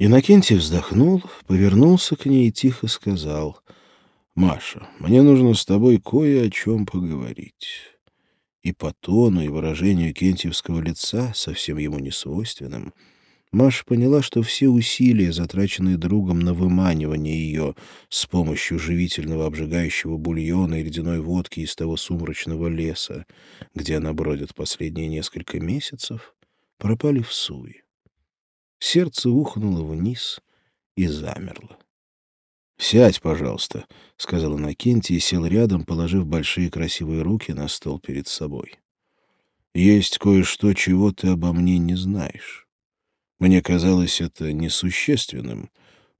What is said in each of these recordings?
Иннокентий вздохнул, повернулся к ней и тихо сказал, «Маша, мне нужно с тобой кое о чем поговорить». И по тону и выражению кентьевского лица, совсем ему не свойственным, Маша поняла, что все усилия, затраченные другом на выманивание ее с помощью живительного обжигающего бульона и ледяной водки из того сумрачного леса, где она бродит последние несколько месяцев, пропали в суе. Сердце ухнуло вниз и замерло. «Сядь, пожалуйста», — сказал Иннокентий и сел рядом, положив большие красивые руки на стол перед собой. «Есть кое-что, чего ты обо мне не знаешь. Мне казалось это несущественным.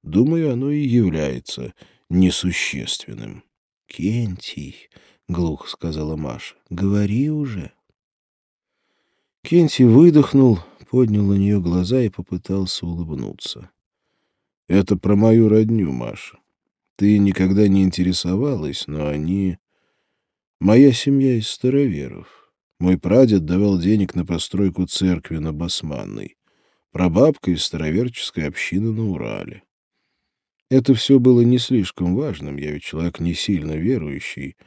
Думаю, оно и является несущественным». «Кентий», — глухо сказала Маша, — «говори уже». Кентий выдохнул, поднял на нее глаза и попытался улыбнуться. «Это про мою родню, Маша. Ты никогда не интересовалась, но они... Моя семья из староверов. Мой прадед давал денег на постройку церкви на Басманной. Прабабка из староверческой общины на Урале. Это все было не слишком важным, я ведь человек не сильно верующий.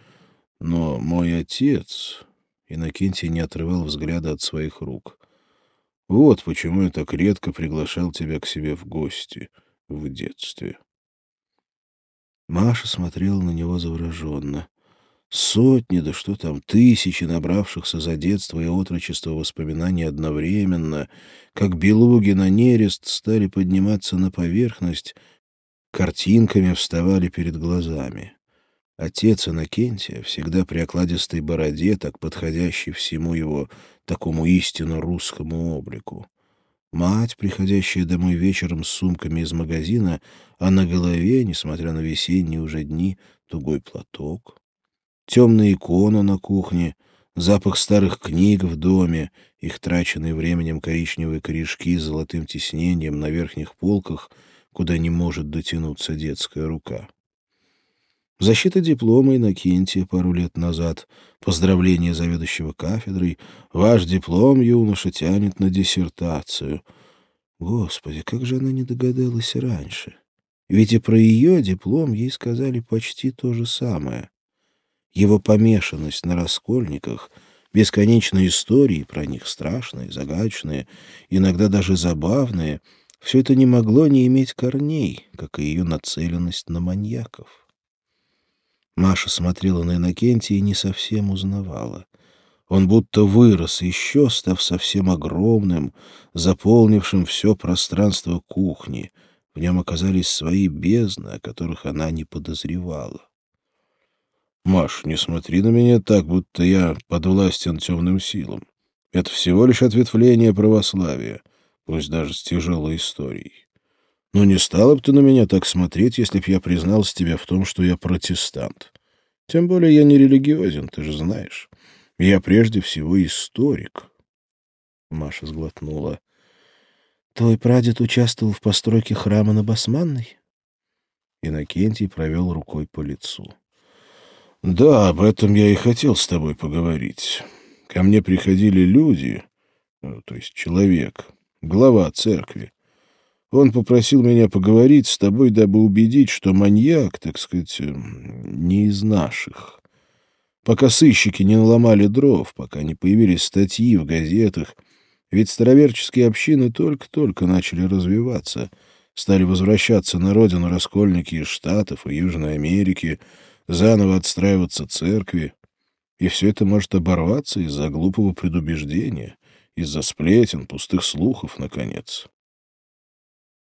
Но мой отец... Иннокентий не отрывал взгляда от своих рук. Вот почему я так редко приглашал тебя к себе в гости в детстве. Маша смотрела на него завороженно. Сотни, да что там, тысячи набравшихся за детство и отрочество воспоминаний одновременно, как белуги на нерест, стали подниматься на поверхность, картинками вставали перед глазами. Отец Иннокентия, всегда при окладистой бороде, так подходящий всему его такому истинно русскому облику. Мать, приходящая домой вечером с сумками из магазина, а на голове, несмотря на весенние уже дни, тугой платок. Темная икона на кухне, запах старых книг в доме, их траченные временем коричневые корешки с золотым тиснением на верхних полках, куда не может дотянуться детская рука. Защита диплома Иннокентия пару лет назад, поздравление заведующего кафедрой, ваш диплом, юноша, тянет на диссертацию. Господи, как же она не догадалась раньше? Ведь и про ее диплом ей сказали почти то же самое. Его помешанность на раскольниках, бесконечные истории про них, страшные, загадочные, иногда даже забавные, все это не могло не иметь корней, как и ее нацеленность на маньяков. Маша смотрела на Иннокентия и не совсем узнавала. Он будто вырос еще, став совсем огромным, заполнившим все пространство кухни. В нем оказались свои бездны, о которых она не подозревала. «Маш, не смотри на меня так, будто я подвластен темным силам. Это всего лишь ответвление православия, пусть даже с тяжелой историей. Но не стала бы ты на меня так смотреть, если б я признался тебе в том, что я протестант. Тем более я не религиозен, ты же знаешь. Я прежде всего историк. Маша сглотнула. Твой прадед участвовал в постройке храма на Басманной? Иннокентий провел рукой по лицу. Да, об этом я и хотел с тобой поговорить. Ко мне приходили люди, ну, то есть человек, глава церкви, он попросил меня поговорить с тобой, дабы убедить, что маньяк, так сказать, эм, не из наших. Пока сыщики не наломали дров, пока не появились статьи в газетах, ведь староверческие общины только-только начали развиваться, стали возвращаться на родину раскольники из Штатов и Южной Америки, заново отстраиваться церкви. И все это может оборваться из-за глупого предубеждения, из-за сплетен, пустых слухов, наконец.